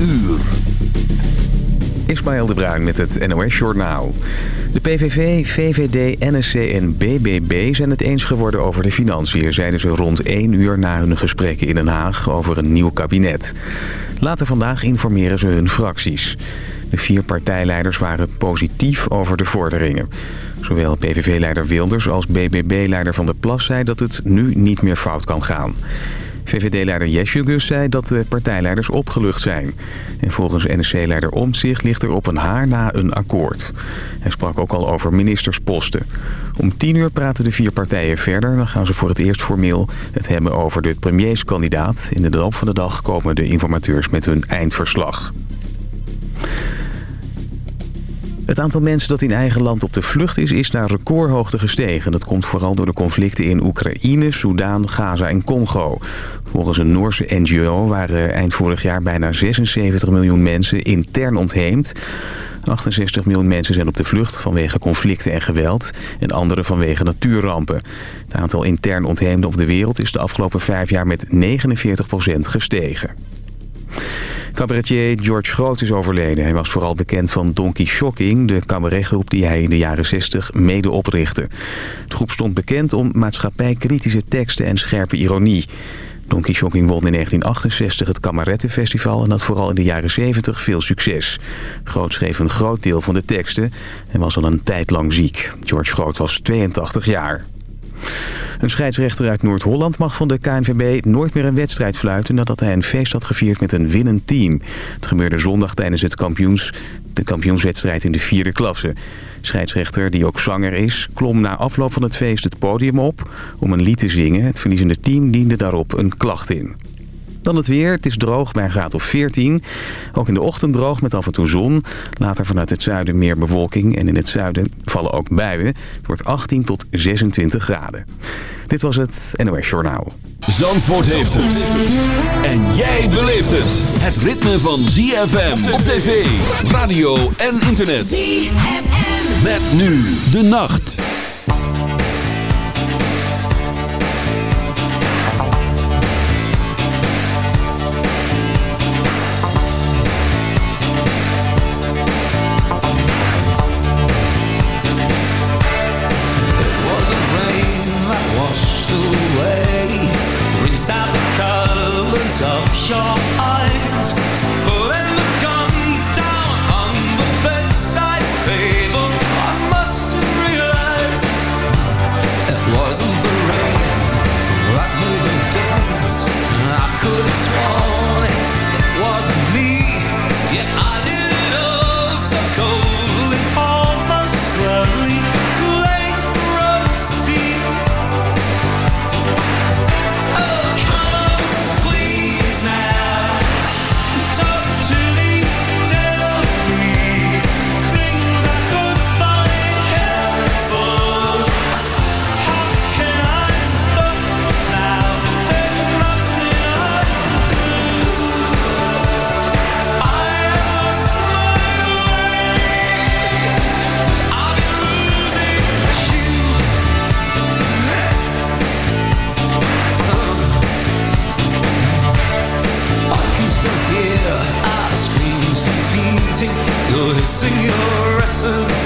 uur. Ismaël de Bruin met het NOS Journaal. De PVV, VVD, NSC en BBB zijn het eens geworden over de financiën... zeiden ze rond 1 uur na hun gesprekken in Den Haag over een nieuw kabinet. Later vandaag informeren ze hun fracties. De vier partijleiders waren positief over de vorderingen. Zowel PVV-leider Wilders als BBB-leider Van der Plas zei dat het nu niet meer fout kan gaan. VVD-leider Jesjugus zei dat de partijleiders opgelucht zijn. En volgens NSC-leider Omtzigt ligt er op een haar na een akkoord. Hij sprak ook al over ministersposten. Om tien uur praten de vier partijen verder. Dan gaan ze voor het eerst formeel het hebben over de premierskandidaat. In de loop van de dag komen de informateurs met hun eindverslag. Het aantal mensen dat in eigen land op de vlucht is, is naar recordhoogte gestegen. Dat komt vooral door de conflicten in Oekraïne, Soudaan, Gaza en Congo. Volgens een Noorse NGO waren eind vorig jaar bijna 76 miljoen mensen intern ontheemd. 68 miljoen mensen zijn op de vlucht vanwege conflicten en geweld en anderen vanwege natuurrampen. Het aantal intern ontheemden op de wereld is de afgelopen vijf jaar met 49% gestegen. Cabaretier George Groot is overleden. Hij was vooral bekend van Donkey Shocking, de cabaretgroep die hij in de jaren 60 mede oprichtte. De groep stond bekend om maatschappijkritische teksten en scherpe ironie. Donkey Shocking won in 1968 het Kamarettenfestival en had vooral in de jaren 70 veel succes. Groot schreef een groot deel van de teksten en was al een tijd lang ziek. George Groot was 82 jaar. Een scheidsrechter uit Noord-Holland mag van de KNVB nooit meer een wedstrijd fluiten... nadat hij een feest had gevierd met een winnend team. Het gebeurde zondag tijdens het kampioens, de kampioenswedstrijd in de vierde klasse. Scheidsrechter, die ook zanger is, klom na afloop van het feest het podium op... om een lied te zingen. Het verliezende team diende daarop een klacht in. Dan het weer. Het is droog bij een graad of 14. Ook in de ochtend droog met af en toe zon. Later vanuit het zuiden meer bewolking. En in het zuiden vallen ook buien. Het wordt 18 tot 26 graden. Dit was het NOS Journaal. Zandvoort heeft het. En jij beleeft het. Het ritme van ZFM op tv, radio en internet. ZFM. Met nu de nacht. your essence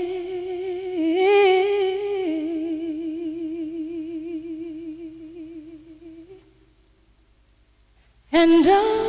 And I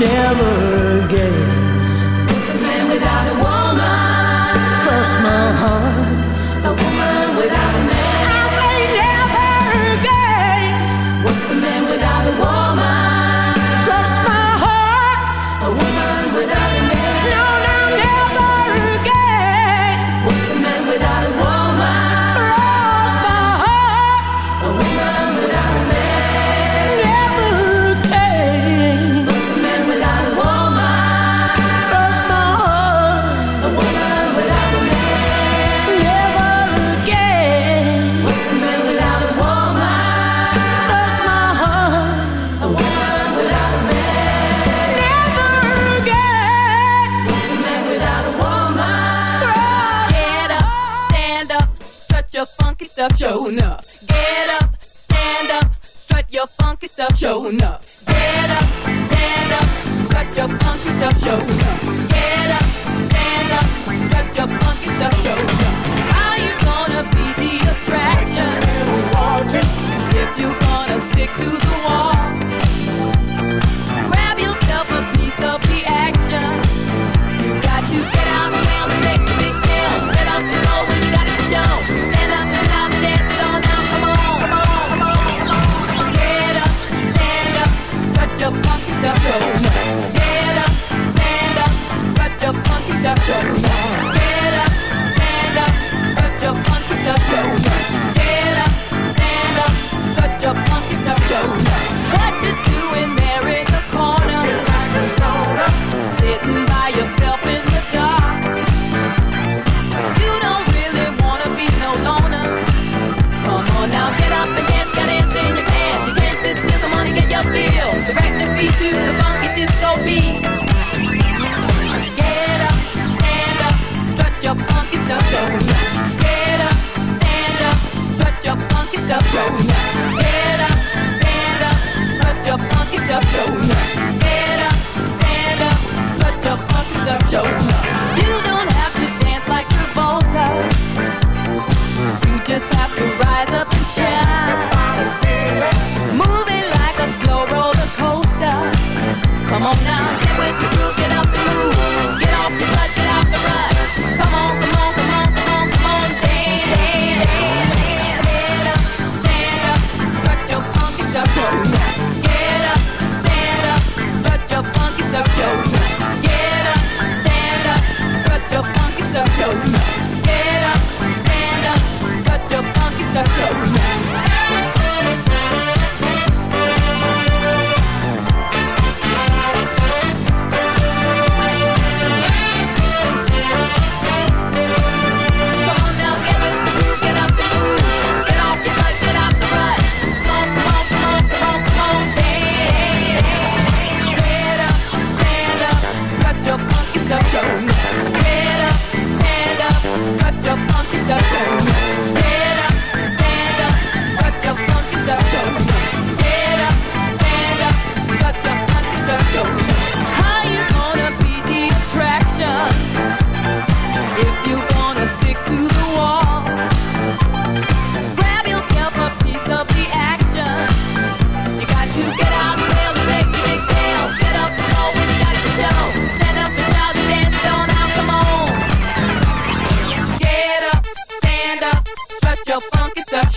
never Enough.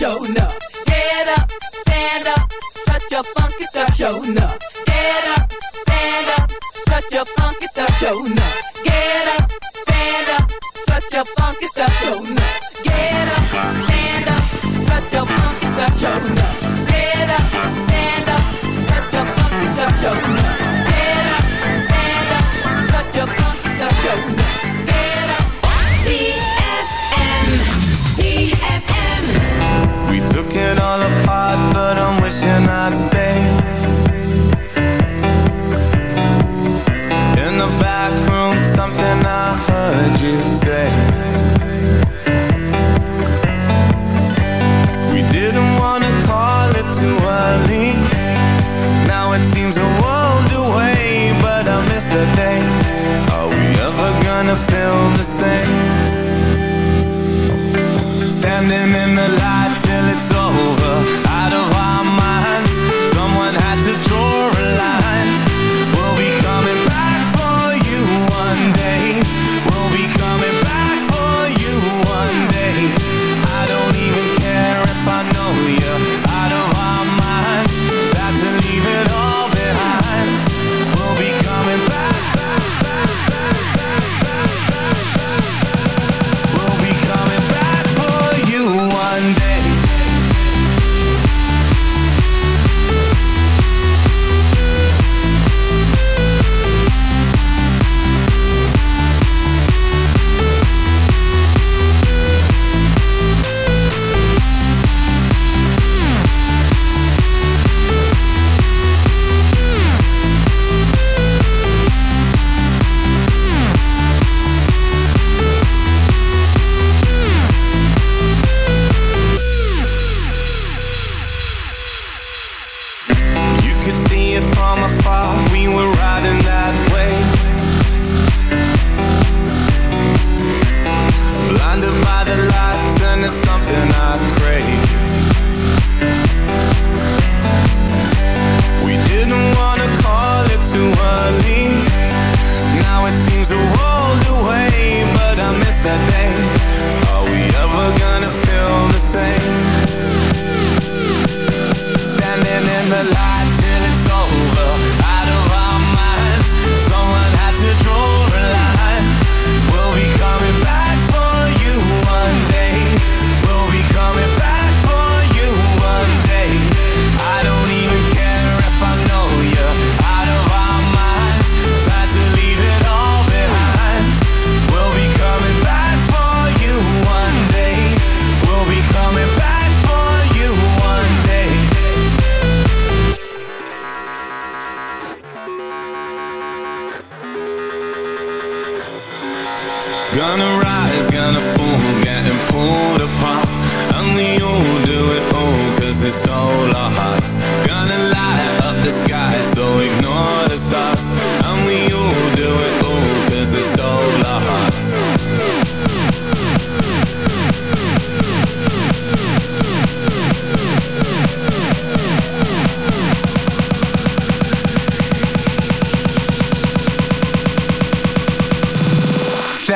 show. No.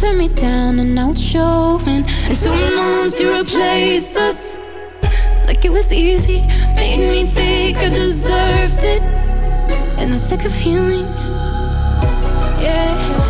Turned me down and it's showing. And two months you replaced us like it was easy. Made me think I deserved it. In the thick of healing, yeah.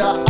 under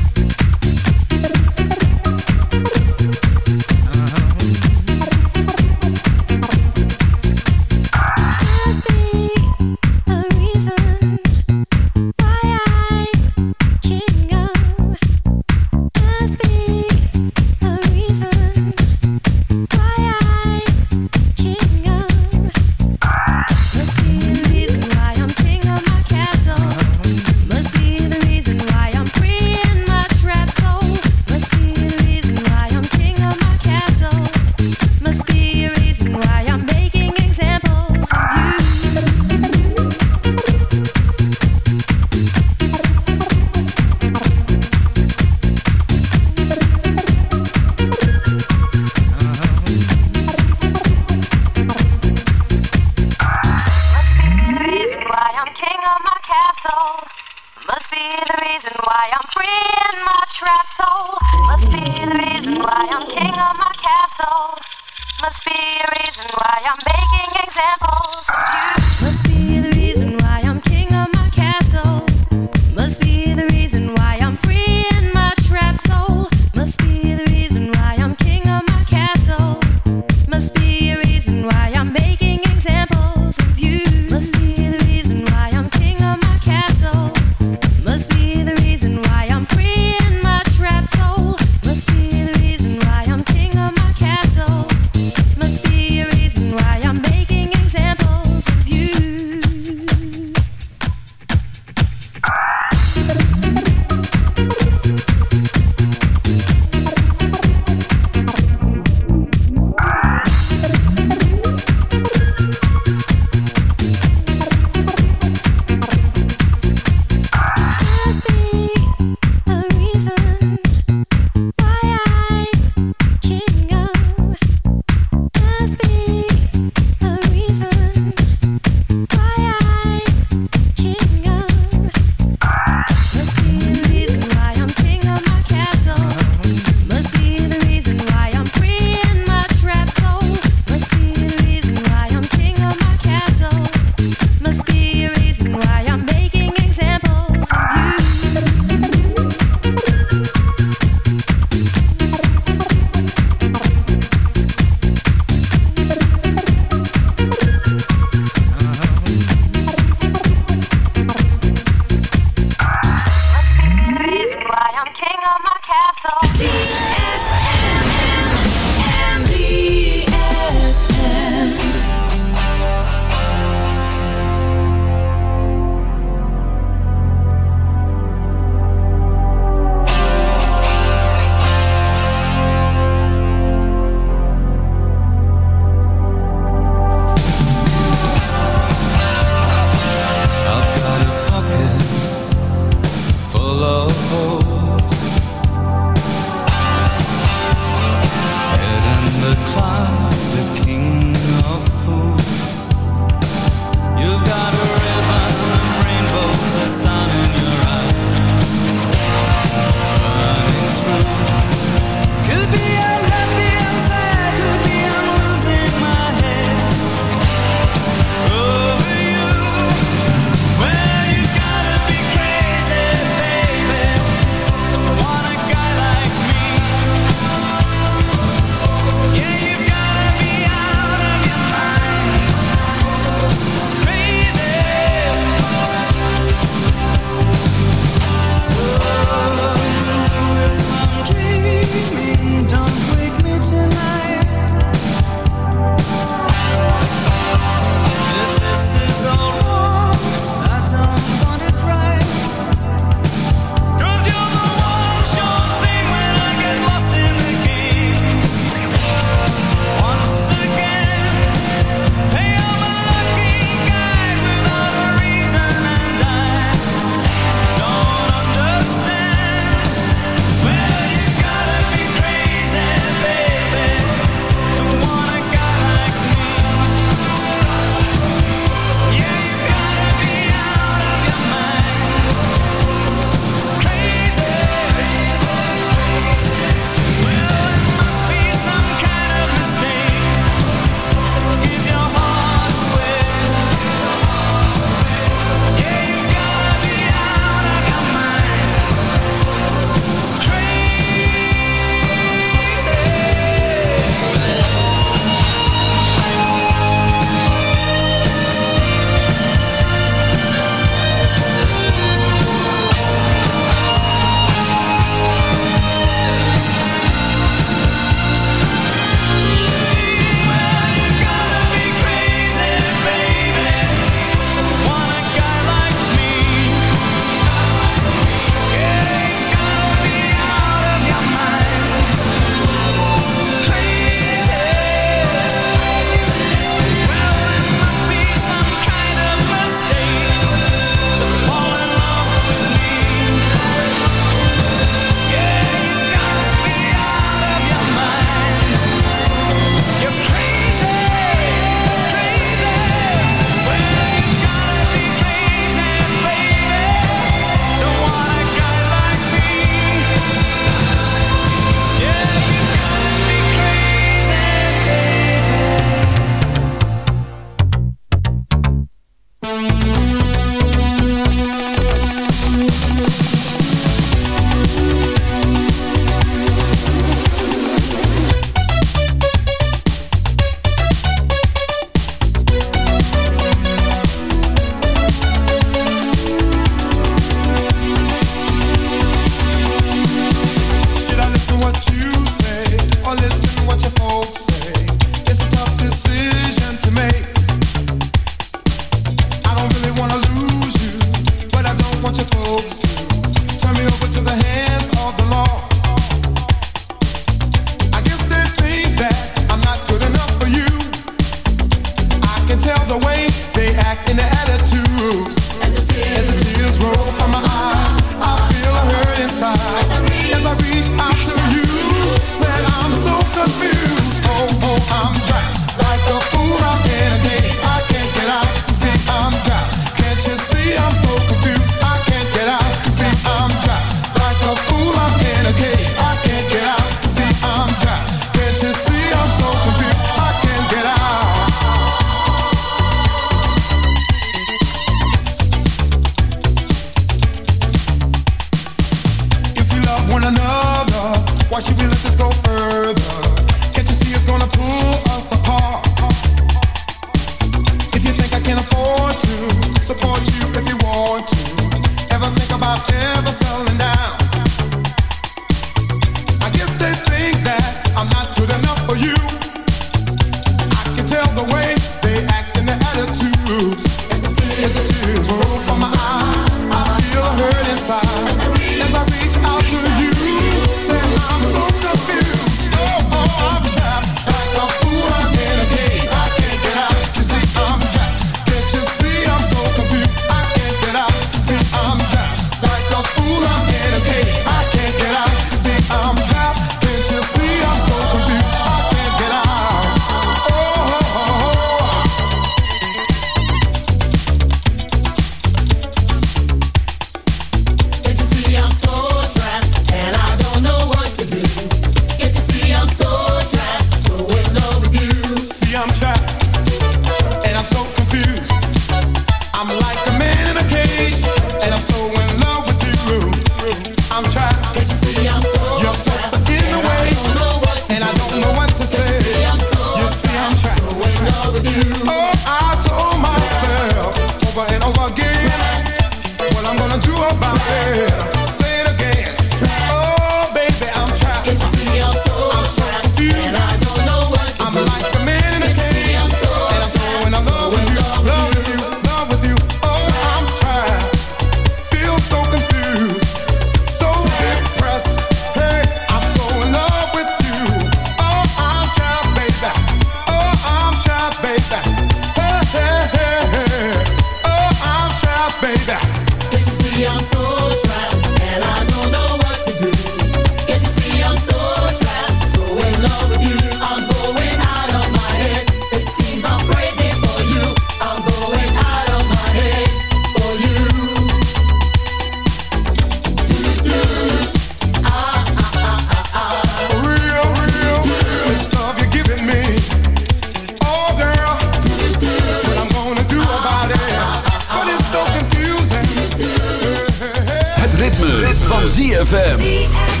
ZFM.